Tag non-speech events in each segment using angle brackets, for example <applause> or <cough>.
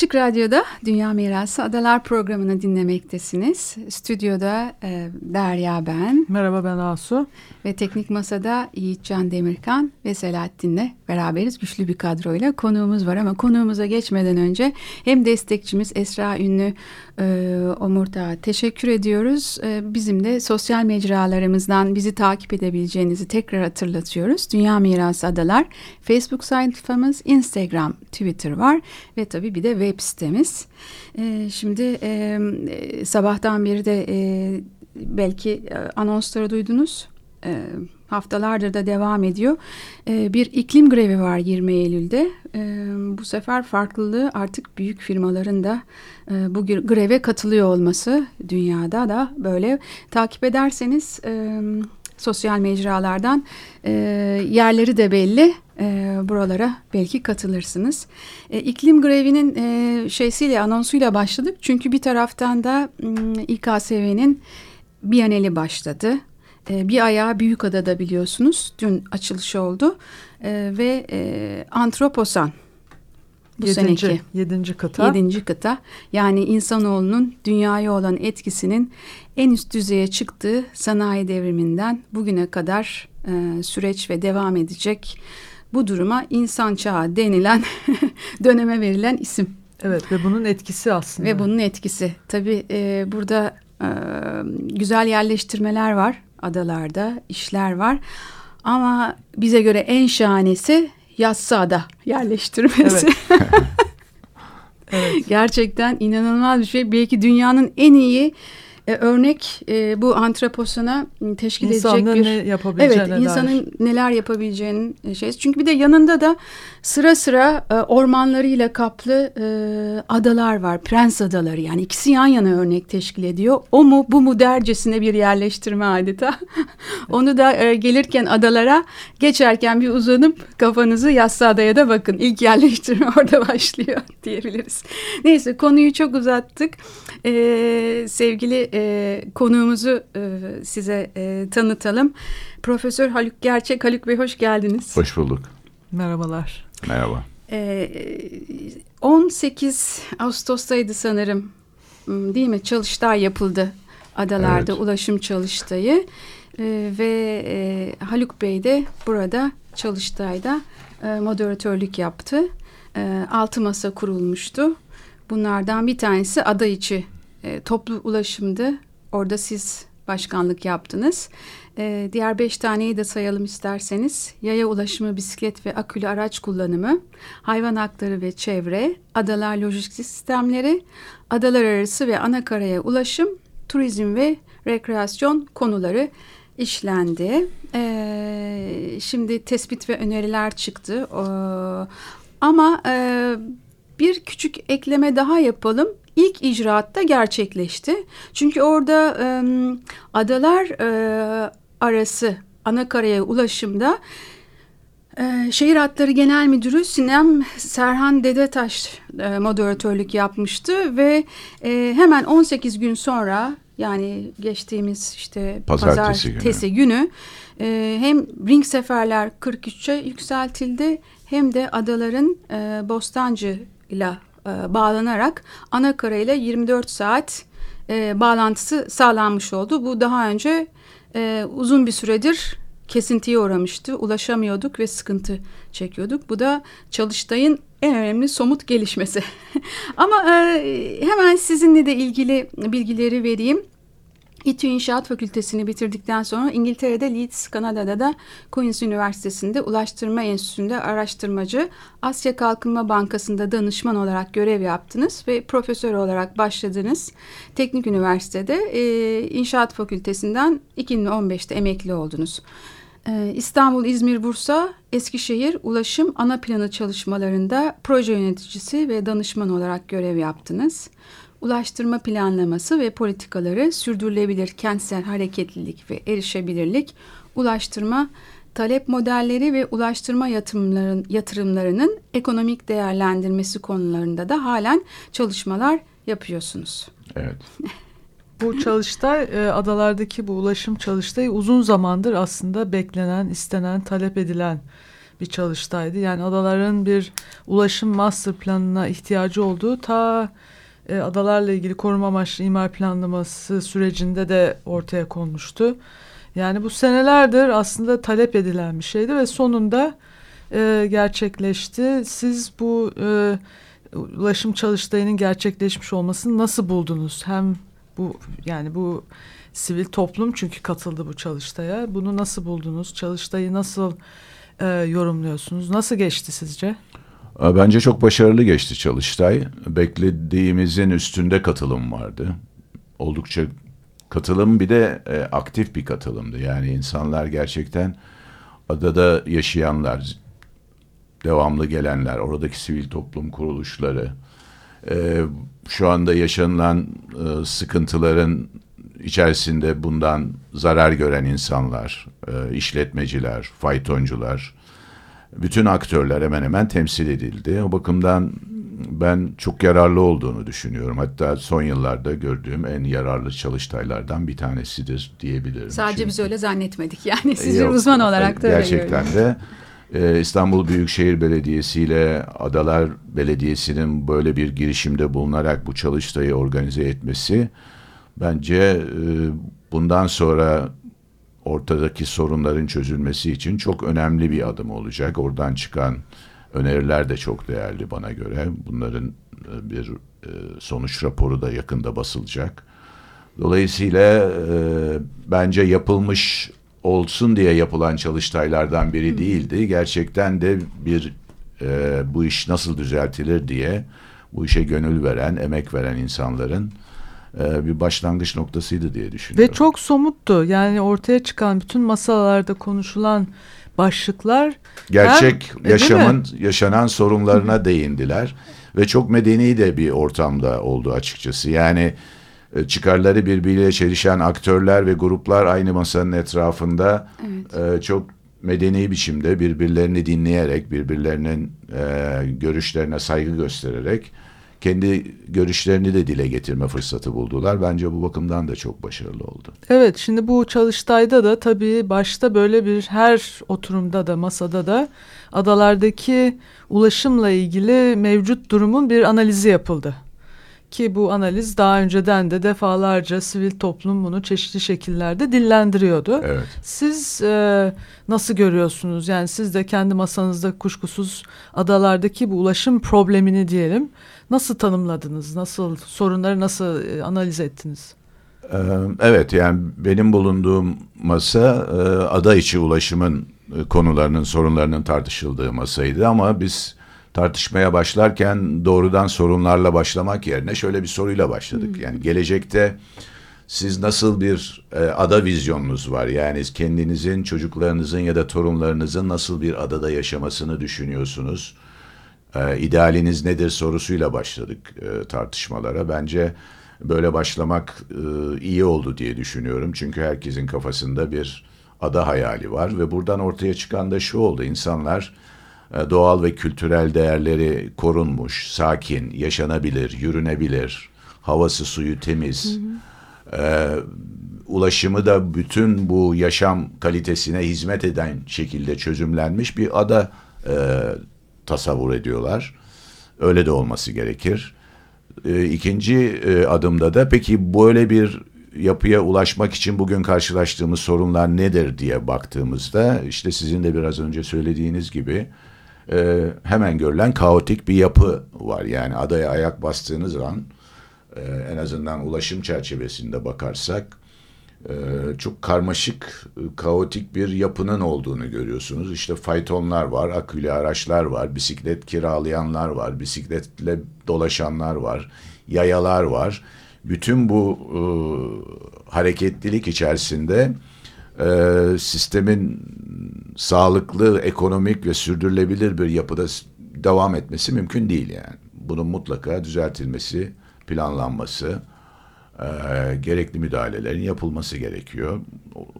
Açık Radyo'da Dünya Mirası Adalar programını dinlemektesiniz. Stüdyoda e, Derya ben. Merhaba ben Asu. Ve teknik masada Yiğitcan Demirkan ve Selahattin'le beraberiz. Güçlü bir kadroyla konuğumuz var ama konuğumuza geçmeden önce hem destekçimiz Esra Ünlü e, Omurta teşekkür ediyoruz. E, bizim de sosyal mecralarımızdan bizi takip edebileceğinizi tekrar hatırlatıyoruz. Dünya Mirası Adalar Facebook sayfamız, Instagram, Twitter var ve tabii bir de web sitemiz. E, şimdi e, sabahtan beri de e, belki e, anonsları duydunuz. E, haftalardır da devam ediyor. E, bir iklim grevi var 20 Eylül'de. E, bu sefer farklılığı artık büyük firmaların da e, bu greve katılıyor olması dünyada da böyle takip ederseniz e, sosyal mecralardan e, yerleri de belli. E, buralara belki katılırsınız. E, iklim grevinin e, şeysiyle anonsuyla başladık. Çünkü bir taraftan da e, İKSV'nin Biyaneli başladı. E, bir ayağı Büyükada'da biliyorsunuz. Dün açılışı oldu. E, ve e, Antroposan bu yedinci, seneki. Yedinci kıta. Yedinci kıta. Yani insanoğlunun dünyaya olan etkisinin en üst düzeye çıktığı sanayi devriminden bugüne kadar e, süreç ve devam edecek bu duruma insan çağı denilen <laughs> döneme verilen isim. Evet ve bunun etkisi aslında. Ve bunun etkisi. Tabii e, burada e, güzel yerleştirmeler var adalarda, işler var. Ama bize göre en şahanesi Yassıada yerleştirmesi. Evet. <laughs> evet. Gerçekten inanılmaz bir şey. Belki dünyanın en iyi e, örnek e, bu antroposuna teşkil İnsanın edecek bir... ne yapabileceğine Evet, insanın neler yapabileceğinin şey. Çünkü bir de yanında da sıra sıra e, ormanlarıyla kaplı e, adalar var. Prens adaları yani ikisi yan yana örnek teşkil ediyor. O mu bu mu dercesine bir yerleştirme adeta. <laughs> Onu da e, gelirken adalara geçerken bir uzanıp kafanızı Yassıada'ya da bakın. İlk yerleştirme <laughs> orada başlıyor diyebiliriz. Neyse konuyu çok uzattık. E, sevgili e, konuğumuzu e, size e, tanıtalım. Profesör Haluk Gerçek. Haluk Bey hoş geldiniz. Hoş bulduk. Merhabalar. Merhaba. E, 18 Ağustos'taydı sanırım değil mi? Çalıştay yapıldı adalarda evet. ulaşım çalıştayı e, ve e, Haluk Bey de burada çalıştayda e, moderatörlük yaptı. E, altı masa kurulmuştu. Bunlardan bir tanesi ada içi e, toplu ulaşımdı. Orada siz başkanlık yaptınız. E, diğer beş taneyi de sayalım isterseniz. Yaya ulaşımı, bisiklet ve akülü araç kullanımı, hayvan hakları ve çevre, adalar lojistik sistemleri, adalar arası ve anakaraya ulaşım, turizm ve rekreasyon konuları işlendi. E, şimdi tespit ve öneriler çıktı. E, ama e, bir küçük ekleme daha yapalım ilk icraatta gerçekleşti. Çünkü orada e, adalar e, arası anakaraya ulaşımda e, Şehir Hatları Genel Müdürü Sinem Serhan Dedetaş e, moderatörlük yapmıştı ve e, hemen 18 gün sonra yani geçtiğimiz işte pazartesi, pazar günü, günü e, hem ring seferler 43'e yükseltildi hem de adaların e, Bostancı ile e, bağlanarak ana karayla 24 saat e, bağlantısı sağlanmış oldu. Bu daha önce e, uzun bir süredir kesintiye uğramıştı. Ulaşamıyorduk ve sıkıntı çekiyorduk. Bu da Çalıştay'ın en önemli somut gelişmesi. <laughs> Ama e, hemen sizinle de ilgili bilgileri vereyim. İTÜ İnşaat Fakültesini bitirdikten sonra İngiltere'de Leeds, Kanada'da da Queen's Üniversitesi'nde Ulaştırma Enstitüsü'nde araştırmacı, Asya Kalkınma Bankası'nda danışman olarak görev yaptınız ve profesör olarak başladınız. Teknik Üniversitede e, İnşaat Fakültesinden 2015'te emekli oldunuz. E, İstanbul, İzmir, Bursa, Eskişehir Ulaşım Ana Planı çalışmalarında proje yöneticisi ve danışman olarak görev yaptınız. Ulaştırma planlaması ve politikaları, sürdürülebilir kentsel hareketlilik ve erişebilirlik, ulaştırma talep modelleri ve ulaştırma yatırımların, yatırımlarının ekonomik değerlendirmesi konularında da halen çalışmalar yapıyorsunuz. Evet. Bu çalıştay e, adalardaki bu ulaşım çalıştayı uzun zamandır aslında beklenen, istenen, talep edilen bir çalıştaydı. Yani adaların bir ulaşım master planına ihtiyacı olduğu ta e, adalarla ilgili koruma amaçlı imar planlaması sürecinde de ortaya konmuştu. Yani bu senelerdir aslında talep edilen bir şeydi ve sonunda e, gerçekleşti. Siz bu e, ulaşım çalıştayının gerçekleşmiş olmasını nasıl buldunuz? Hem bu yani bu sivil toplum çünkü katıldı bu çalıştaya. Bunu nasıl buldunuz? Çalıştayı nasıl e, yorumluyorsunuz? Nasıl geçti sizce? Bence çok başarılı geçti Çalıştay. Beklediğimizin üstünde katılım vardı. Oldukça katılım bir de e, aktif bir katılımdı. Yani insanlar gerçekten adada yaşayanlar, devamlı gelenler, oradaki sivil toplum kuruluşları, e, şu anda yaşanılan e, sıkıntıların içerisinde bundan zarar gören insanlar, e, işletmeciler, faytoncular, bütün aktörler hemen hemen temsil edildi. O bakımdan ben çok yararlı olduğunu düşünüyorum. Hatta son yıllarda gördüğüm en yararlı çalıştaylardan bir tanesidir diyebilirim. Sadece Çünkü, biz öyle zannetmedik. Yani siz bir uzman olarak da Gerçekten de e, İstanbul Büyükşehir Belediyesi ile Adalar Belediyesi'nin böyle bir girişimde bulunarak bu çalıştayı organize etmesi bence e, bundan sonra ortadaki sorunların çözülmesi için çok önemli bir adım olacak. Oradan çıkan öneriler de çok değerli bana göre. Bunların e, bir e, sonuç raporu da yakında basılacak. Dolayısıyla e, bence yapılmış olsun diye yapılan çalıştaylardan biri değildi. Gerçekten de bir bu iş nasıl düzeltilir diye bu işe gönül veren, emek veren insanların bir başlangıç noktasıydı diye düşünüyorum. Ve çok somuttu. Yani ortaya çıkan bütün masalarda konuşulan başlıklar gerçek hem, yaşamın yaşanan sorunlarına değindiler ve çok medeni de bir ortamda oldu açıkçası. Yani e, çıkarları birbiriyle çelişen aktörler ve gruplar aynı masanın etrafında evet. e, çok medeni biçimde birbirlerini dinleyerek, birbirlerinin e, görüşlerine saygı göstererek kendi görüşlerini de dile getirme fırsatı buldular. Bence bu bakımdan da çok başarılı oldu. Evet şimdi bu çalıştayda da tabii başta böyle bir her oturumda da masada da adalardaki ulaşımla ilgili mevcut durumun bir analizi yapıldı. Ki bu analiz daha önceden de defalarca sivil toplum bunu çeşitli şekillerde dillendiriyordu. Evet. Siz e, nasıl görüyorsunuz? Yani siz de kendi masanızda kuşkusuz adalardaki bu ulaşım problemini diyelim nasıl tanımladınız? Nasıl sorunları nasıl e, analiz ettiniz? Ee, evet yani benim bulunduğum masa e, ada içi ulaşımın e, konularının sorunlarının tartışıldığı masaydı ama biz tartışmaya başlarken doğrudan sorunlarla başlamak yerine şöyle bir soruyla başladık. Hmm. Yani gelecekte siz nasıl bir e, ada vizyonunuz var? Yani kendinizin, çocuklarınızın ya da torunlarınızın nasıl bir adada yaşamasını düşünüyorsunuz? E, idealiniz nedir sorusuyla başladık e, tartışmalara. Bence böyle başlamak e, iyi oldu diye düşünüyorum. Çünkü herkesin kafasında bir ada hayali var ve buradan ortaya çıkan da şu oldu. İnsanlar e, doğal ve kültürel değerleri korunmuş, sakin, yaşanabilir, yürünebilir, havası suyu temiz, hı hı. E, ulaşımı da bütün bu yaşam kalitesine hizmet eden şekilde çözümlenmiş bir ada e, tasavvur ediyorlar. Öyle de olması gerekir. E, ikinci e, adımda da peki böyle bir yapıya ulaşmak için bugün karşılaştığımız sorunlar nedir diye baktığımızda işte sizin de biraz önce söylediğiniz gibi e, hemen görülen kaotik bir yapı var. Yani adaya ayak bastığınız an e, en azından ulaşım çerçevesinde bakarsak çok karmaşık, kaotik bir yapının olduğunu görüyorsunuz. İşte faytonlar var, akülü araçlar var, bisiklet kiralayanlar var, bisikletle dolaşanlar var, yayalar var. Bütün bu e, hareketlilik içerisinde e, sistemin sağlıklı, ekonomik ve sürdürülebilir bir yapıda devam etmesi mümkün değil yani. Bunun mutlaka düzeltilmesi, planlanması, e, gerekli müdahalelerin yapılması gerekiyor.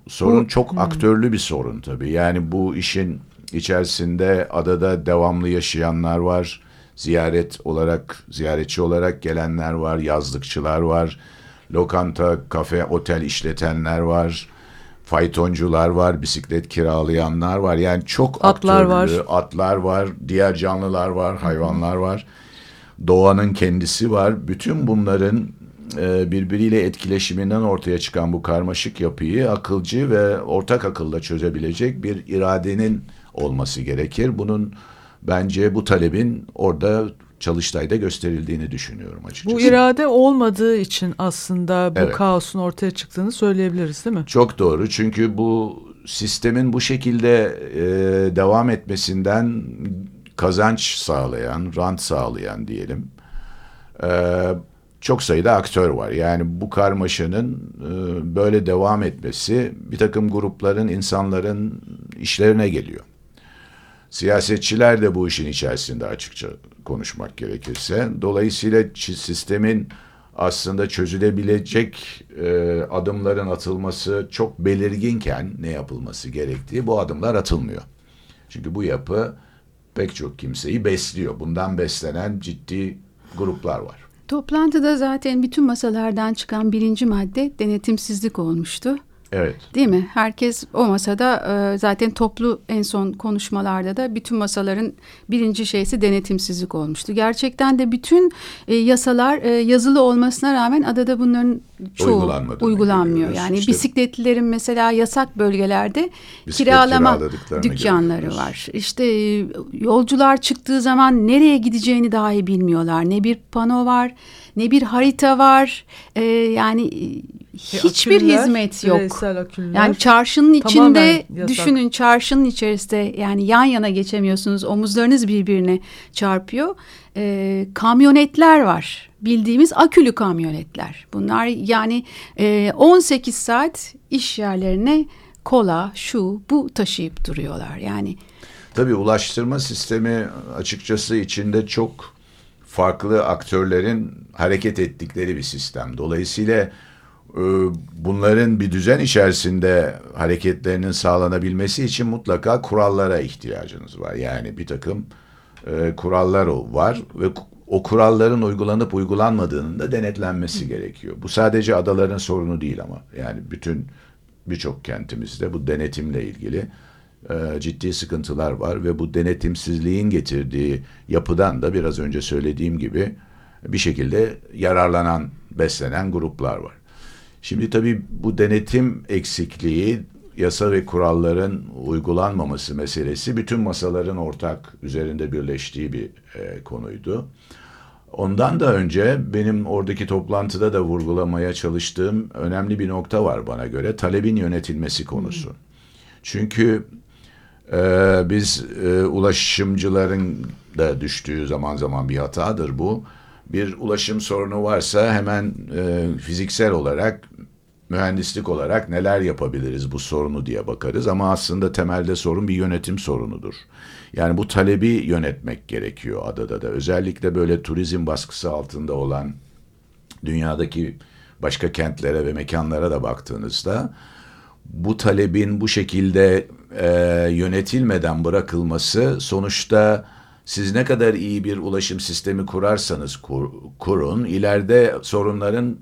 Sorun çok aktörlü bir sorun tabii. Yani bu işin içerisinde adada devamlı yaşayanlar var. Ziyaret olarak, ziyaretçi olarak gelenler var, yazlıkçılar var. Lokanta, kafe, otel işletenler var. Faytoncular var, bisiklet kiralayanlar var. Yani çok Atlar aktörlü, var. atlar var, diğer canlılar var, hayvanlar var. Doğanın kendisi var. Bütün bunların e, birbiriyle etkileşiminden ortaya çıkan bu karmaşık yapıyı akılcı ve ortak akılla çözebilecek bir iradenin olması gerekir. Bunun bence bu talebin orada Çalıştay'da gösterildiğini düşünüyorum açıkçası. Bu irade olmadığı için aslında bu Evet. kaosun ortaya çıktığını söyleyebiliriz değil mi? Çok doğru çünkü bu sistemin bu şekilde e, devam etmesinden kazanç sağlayan, rant sağlayan diyelim e, çok sayıda aktör var. Yani bu karmaşanın e, böyle devam etmesi bir takım grupların, insanların işlerine geliyor. Siyasetçiler de bu işin içerisinde açıkça konuşmak gerekirse. Dolayısıyla sistemin aslında çözülebilecek e, adımların atılması çok belirginken ne yapılması gerektiği bu adımlar atılmıyor. Çünkü bu yapı pek çok kimseyi besliyor. Bundan beslenen ciddi gruplar var. Toplantıda zaten bütün masalardan çıkan birinci madde denetimsizlik olmuştu. Evet. Değil mi? Herkes o masada e, zaten toplu en son konuşmalarda da bütün masaların birinci şeysi denetimsizlik olmuştu. Gerçekten de bütün e, yasalar e, yazılı olmasına rağmen adada bunların çoğu uygulanmıyor. Yani İşte- bisikletlilerin mesela yasak bölgelerde kiralama dükkanları görüyoruz. var. İşte yolcular çıktığı zaman nereye gideceğini dahi bilmiyorlar. Ne bir pano var, ne bir harita var. E, yani e, hiçbir aküller, hizmet yok. Yani çarşının içinde yasak. düşünün çarşının içerisinde yani yan yana geçemiyorsunuz omuzlarınız birbirine çarpıyor. Ee, kamyonetler var bildiğimiz akülü kamyonetler. Bunlar yani e, 18 saat iş yerlerine kola şu bu taşıyıp duruyorlar yani. Tabii ulaştırma sistemi açıkçası içinde çok farklı aktörlerin hareket ettikleri bir sistem. Dolayısıyla e, bunların bir düzen içerisinde hareketlerinin sağlanabilmesi için mutlaka kurallara ihtiyacınız var. Yani bir takım e, kurallar var ve o kuralların uygulanıp uygulanmadığının da denetlenmesi gerekiyor. Bu sadece adaların sorunu değil ama yani bütün birçok kentimizde bu denetimle ilgili ciddi sıkıntılar var ve bu denetimsizliğin getirdiği yapıdan da biraz önce söylediğim gibi bir şekilde yararlanan, beslenen gruplar var. Şimdi tabii bu denetim eksikliği, yasa ve kuralların uygulanmaması meselesi bütün masaların ortak üzerinde birleştiği bir e, konuydu. Ondan da önce benim oradaki toplantıda da vurgulamaya çalıştığım önemli bir nokta var bana göre. Talebin yönetilmesi konusu. Çünkü e, biz e, ulaşımcıların da düştüğü zaman zaman bir hatadır bu. Bir ulaşım sorunu varsa hemen e, fiziksel olarak, mühendislik olarak neler yapabiliriz bu sorunu diye bakarız. Ama aslında temelde sorun bir yönetim sorunudur. Yani bu talebi yönetmek gerekiyor adada da. Özellikle böyle turizm baskısı altında olan dünyadaki başka kentlere ve mekanlara da baktığınızda bu talebin bu şekilde e, yönetilmeden bırakılması sonuçta siz ne kadar iyi bir ulaşım sistemi kurarsanız kur- kurun ileride sorunların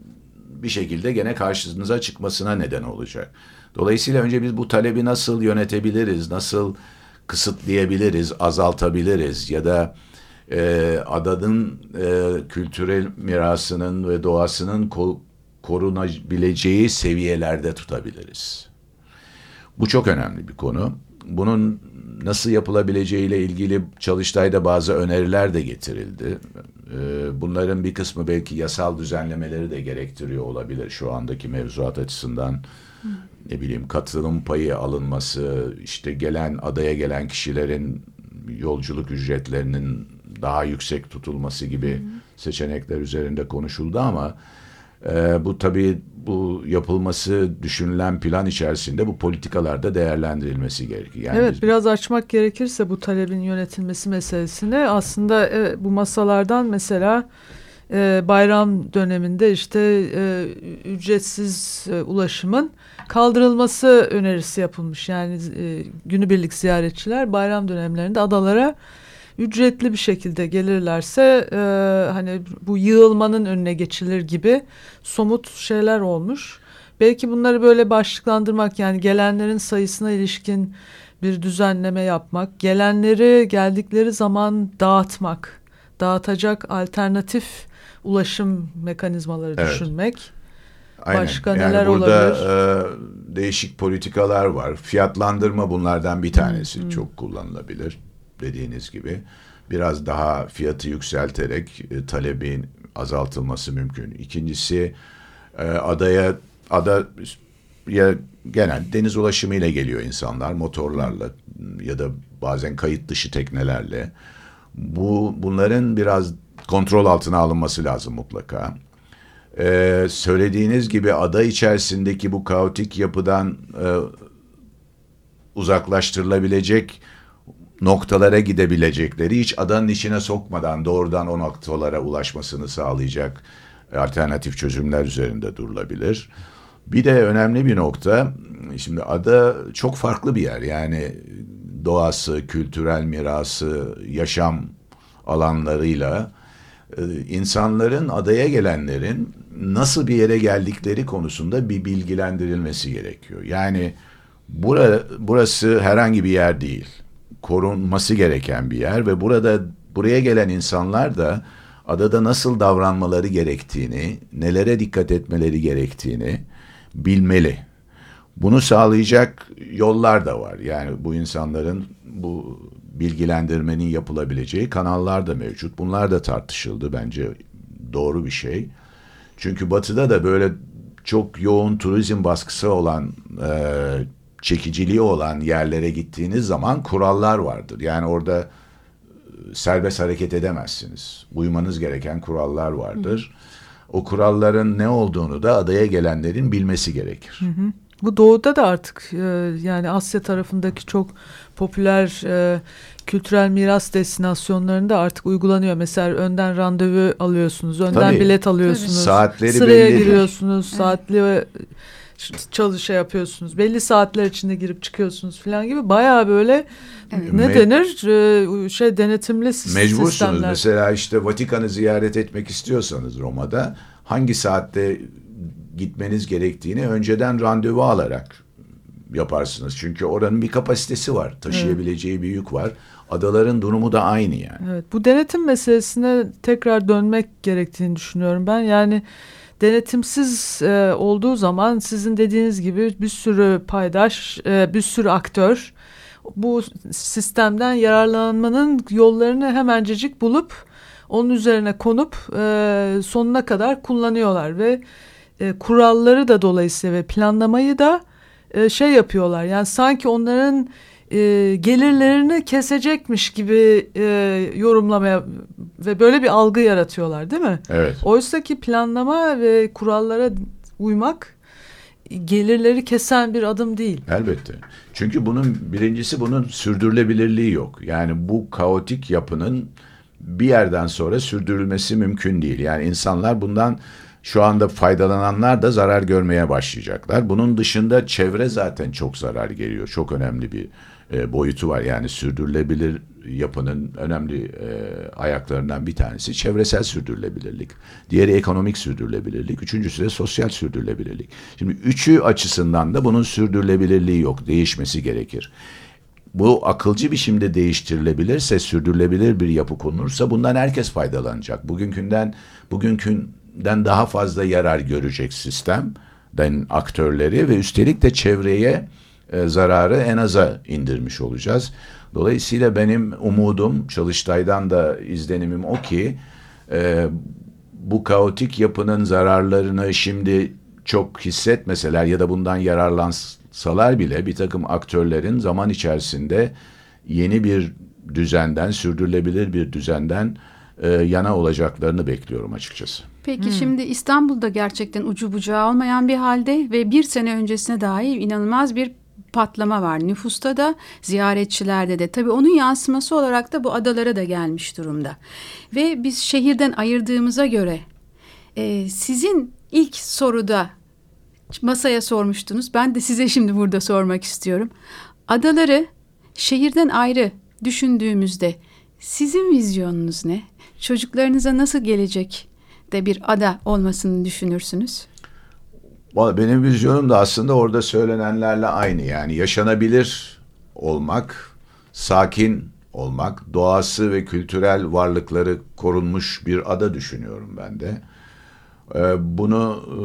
bir şekilde gene karşınıza çıkmasına neden olacak. Dolayısıyla önce biz bu talebi nasıl yönetebiliriz, nasıl kısıtlayabiliriz, azaltabiliriz ya da e, adanın e, kültürel mirasının ve doğasının ko- korunabileceği seviyelerde tutabiliriz. Bu çok önemli bir konu. Bunun nasıl yapılabileceğiyle ilgili Çalıştay'da bazı öneriler de getirildi. Ee, Bunların bir kısmı belki yasal düzenlemeleri de gerektiriyor olabilir şu andaki mevzuat açısından. Ne bileyim katılım payı alınması, işte gelen adaya gelen kişilerin yolculuk ücretlerinin daha yüksek tutulması gibi seçenekler üzerinde konuşuldu ama e, bu tabii bu yapılması düşünülen plan içerisinde bu politikalarda değerlendirilmesi gerekiyor. Yani evet biraz açmak gerekirse bu talebin yönetilmesi meselesini aslında evet, bu masalardan mesela e, bayram döneminde işte e, ücretsiz e, ulaşımın kaldırılması önerisi yapılmış. Yani e, günübirlik ziyaretçiler bayram dönemlerinde adalara ücretli bir şekilde gelirlerse e, hani bu yığılmanın önüne geçilir gibi somut şeyler olmuş. Belki bunları böyle başlıklandırmak yani gelenlerin sayısına ilişkin bir düzenleme yapmak, gelenleri geldikleri zaman dağıtmak, dağıtacak alternatif ulaşım mekanizmaları evet. düşünmek. Aynen. Başka yani neler burada, olabilir? E, değişik politikalar var. Fiyatlandırma bunlardan bir tanesi. Hmm. Çok kullanılabilir dediğiniz gibi. Biraz daha fiyatı yükselterek e, talebin azaltılması mümkün. İkincisi e, adaya ada ya genel deniz ulaşımı ile geliyor insanlar motorlarla ya da bazen kayıt dışı teknelerle. Bu bunların biraz kontrol altına alınması lazım mutlaka. Ee, söylediğiniz gibi ada içerisindeki bu kaotik yapıdan e, uzaklaştırılabilecek noktalara gidebilecekleri hiç adanın içine sokmadan doğrudan o noktalara ulaşmasını sağlayacak alternatif çözümler üzerinde durulabilir. Bir de önemli bir nokta, şimdi ada çok farklı bir yer. Yani doğası, kültürel mirası, yaşam alanlarıyla e, insanların adaya gelenlerin nasıl bir yere geldikleri konusunda bir bilgilendirilmesi gerekiyor. Yani bura, burası herhangi bir yer değil. Korunması gereken bir yer ve burada buraya gelen insanlar da adada nasıl davranmaları gerektiğini, nelere dikkat etmeleri gerektiğini bilmeli. Bunu sağlayacak yollar da var. Yani bu insanların bu bilgilendirmenin yapılabileceği kanallar da mevcut. Bunlar da tartışıldı bence doğru bir şey. Çünkü batıda da böyle çok yoğun turizm baskısı olan, e, çekiciliği olan yerlere gittiğiniz zaman kurallar vardır. Yani orada e, serbest hareket edemezsiniz. Uymanız gereken kurallar vardır. Hı o kuralların ne olduğunu da adaya gelenlerin bilmesi gerekir. Hı hı. Bu doğuda da artık e, yani Asya tarafındaki çok popüler e, kültürel miras destinasyonlarında artık uygulanıyor. Mesela önden randevu alıyorsunuz, önden Tabii. bilet alıyorsunuz. Tabii. Saatleri Sıraya bellidir. giriyorsunuz, evet. saatli çalışa yapıyorsunuz. Belli saatler içinde girip çıkıyorsunuz falan gibi bayağı böyle evet. ne Me denir ee, şey denetimli Mecbursunuz. sistemler. Mesela işte Vatikan'ı ziyaret etmek istiyorsanız Roma'da hangi saatte gitmeniz gerektiğini önceden randevu alarak yaparsınız. Çünkü oranın bir kapasitesi var. Taşıyabileceği bir yük var. Adaların durumu da aynı yani. Evet. Bu denetim meselesine tekrar dönmek gerektiğini düşünüyorum ben. Yani denetimsiz e, olduğu zaman sizin dediğiniz gibi bir sürü paydaş, e, bir sürü aktör bu sistemden yararlanmanın yollarını hemencecik bulup onun üzerine konup e, sonuna kadar kullanıyorlar ve e, kuralları da dolayısıyla ve planlamayı da e, şey yapıyorlar. Yani sanki onların e, gelirlerini kesecekmiş gibi e, yorumlamaya ve böyle bir algı yaratıyorlar değil mi? Evet. Oysa ki planlama ve kurallara uymak gelirleri kesen bir adım değil. Elbette. Çünkü bunun birincisi bunun sürdürülebilirliği yok. Yani bu kaotik yapının bir yerden sonra sürdürülmesi mümkün değil. Yani insanlar bundan şu anda faydalananlar da zarar görmeye başlayacaklar. Bunun dışında çevre zaten çok zarar geliyor. Çok önemli bir e, boyutu var. Yani sürdürülebilir yapının önemli e, ayaklarından bir tanesi çevresel sürdürülebilirlik. Diğeri ekonomik sürdürülebilirlik. Üçüncüsü de sosyal sürdürülebilirlik. Şimdi üçü açısından da bunun sürdürülebilirliği yok. Değişmesi gerekir. Bu akılcı biçimde değiştirilebilirse, sürdürülebilir bir yapı konulursa bundan herkes faydalanacak. Bugünkünden bugünkünden daha fazla yarar görecek sistem den aktörleri ve üstelik de çevreye e, zararı en aza indirmiş olacağız. Dolayısıyla benim umudum Çalıştay'dan da izlenimim o ki e, bu kaotik yapının zararlarını şimdi çok hissetmeseler ya da bundan yararlansalar bile bir takım aktörlerin zaman içerisinde yeni bir düzenden, sürdürülebilir bir düzenden e, yana olacaklarını bekliyorum açıkçası. Peki hmm. şimdi İstanbul'da gerçekten ucu bucağı olmayan bir halde ve bir sene öncesine dair inanılmaz bir patlama var. Nüfusta da ziyaretçilerde de. Tabii onun yansıması olarak da bu adalara da gelmiş durumda. Ve biz şehirden ayırdığımıza göre e, sizin ilk soruda masaya sormuştunuz. Ben de size şimdi burada sormak istiyorum. Adaları şehirden ayrı düşündüğümüzde sizin vizyonunuz ne? Çocuklarınıza nasıl gelecek de bir ada olmasını düşünürsünüz? Benim vizyonum da aslında orada söylenenlerle aynı. Yani yaşanabilir olmak, sakin olmak, doğası ve kültürel varlıkları korunmuş bir ada düşünüyorum ben de. Ee, bunu e,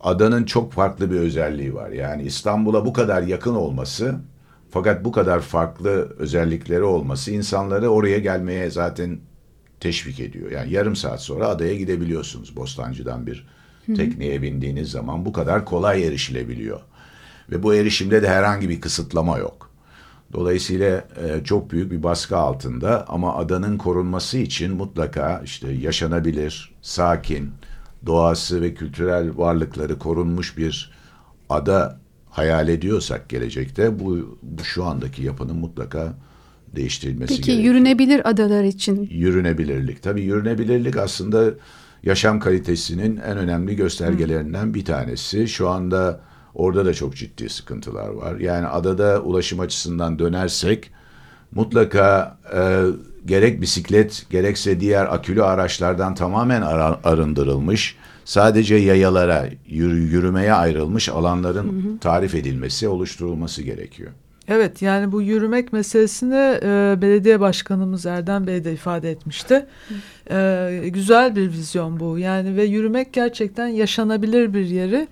adanın çok farklı bir özelliği var. Yani İstanbul'a bu kadar yakın olması fakat bu kadar farklı özellikleri olması insanları oraya gelmeye zaten teşvik ediyor. Yani yarım saat sonra adaya gidebiliyorsunuz Bostancı'dan bir tekneye bindiğiniz zaman bu kadar kolay erişilebiliyor. Ve bu erişimde de herhangi bir kısıtlama yok. Dolayısıyla e, çok büyük bir baskı altında ama adanın korunması için mutlaka işte yaşanabilir, sakin, doğası ve kültürel varlıkları korunmuş bir ada hayal ediyorsak gelecekte bu, bu şu andaki yapının mutlaka değiştirilmesi Peki gerekiyor. yürünebilir adalar için? Yürünebilirlik. Tabii yürünebilirlik aslında yaşam kalitesinin en önemli göstergelerinden bir tanesi. Şu anda orada da çok ciddi sıkıntılar var. Yani adada ulaşım açısından dönersek mutlaka e, gerek bisiklet gerekse diğer akülü araçlardan tamamen ara, arındırılmış sadece yayalara yürü, yürümeye ayrılmış alanların hı hı. tarif edilmesi oluşturulması gerekiyor. Evet yani bu yürümek meselesini e, belediye başkanımız Erdem Bey de ifade etmişti. E, güzel bir vizyon bu yani ve yürümek gerçekten yaşanabilir bir yeri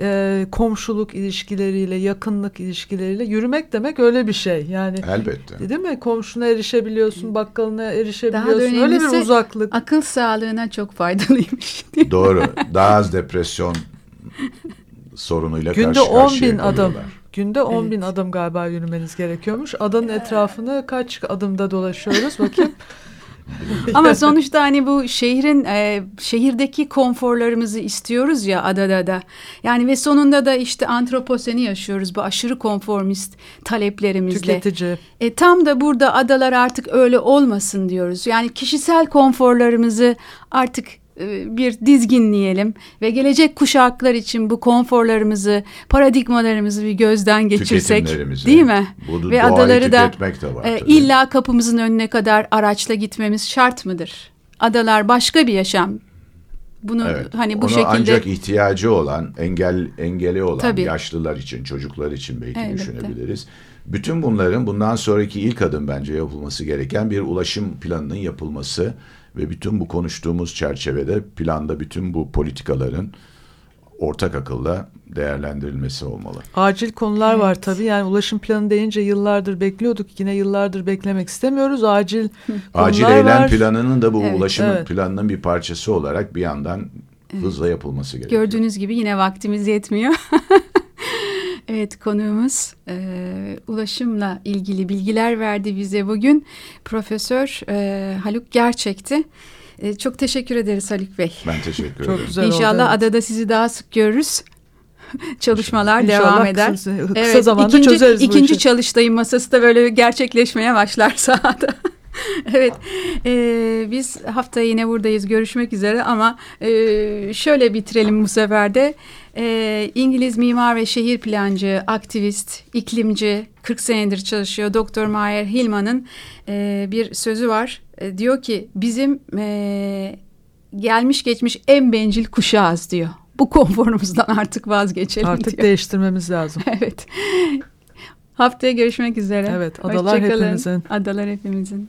e, komşuluk ilişkileriyle, yakınlık ilişkileriyle yürümek demek öyle bir şey. Yani Elbette. Değil mi? Komşuna erişebiliyorsun, bakkalına erişebiliyorsun. Daha öyle bir uzaklık. Akıl sağlığına çok faydalıymış. <laughs> Doğru. Daha az depresyon sorunuyla Günde karşı karşıya 10 bin adım. Günde 10 evet. bin adım galiba yürümeniz gerekiyormuş. Adanın etrafını kaç adımda dolaşıyoruz bakayım. <laughs> Ama <laughs> sonuçta hani bu şehrin e, şehirdeki konforlarımızı istiyoruz ya adada da. Yani ve sonunda da işte antroposeni yaşıyoruz bu aşırı konformist taleplerimizle. Tüketici. E, tam da burada adalar artık öyle olmasın diyoruz. Yani kişisel konforlarımızı artık bir dizginleyelim ve gelecek kuşaklar için bu konforlarımızı, paradigmalarımızı bir gözden geçirsek değil mi? Bu, ve adaları da, e, illa kapımızın önüne kadar araçla gitmemiz şart mıdır? Adalar başka bir yaşam. Bunu evet, hani bu onu şekilde ancak ihtiyacı olan, engel engeli olan Tabii. yaşlılar için, çocuklar için belki Elbette. düşünebiliriz. Bütün bunların bundan sonraki ilk adım bence yapılması gereken bir ulaşım planının yapılması ve bütün bu konuştuğumuz çerçevede planda bütün bu politikaların ortak akılla değerlendirilmesi olmalı. Acil konular evet. var tabii. Yani ulaşım planı deyince yıllardır bekliyorduk. Yine yıllardır beklemek istemiyoruz. Acil Acil eylem var. planının da bu evet, ulaşım evet. planının bir parçası olarak bir yandan evet. hızla yapılması gerekiyor. Gördüğünüz gibi yine vaktimiz yetmiyor. <laughs> Evet konuğumuz e, ulaşımla ilgili bilgiler verdi bize bugün. Profesör e, Haluk Gerçek'ti. E, çok teşekkür ederiz Haluk Bey. Ben teşekkür ederim. Çok güzel İnşallah oldu, adada sizi daha sık görürüz. <laughs> Çalışmalar İnşallah devam eder. Kısa, kısa evet, zamanda ikinci, çözeriz İkinci işi. çalıştayım masası da böyle gerçekleşmeye başlar sahada. <laughs> evet e, biz haftaya yine buradayız görüşmek üzere ama e, şöyle bitirelim bu sefer de. E, İngiliz mimar ve şehir plancı, aktivist, iklimci, 40 senedir çalışıyor. Doktor Mayer Hillman'ın e, bir sözü var. E, diyor ki bizim e, gelmiş geçmiş en bencil kuşağız diyor. Bu konforumuzdan artık vazgeçelim artık diyor. değiştirmemiz lazım. <laughs> evet. Haftaya görüşmek üzere. Evet, adalar hepimizin. Adalar hepimizin.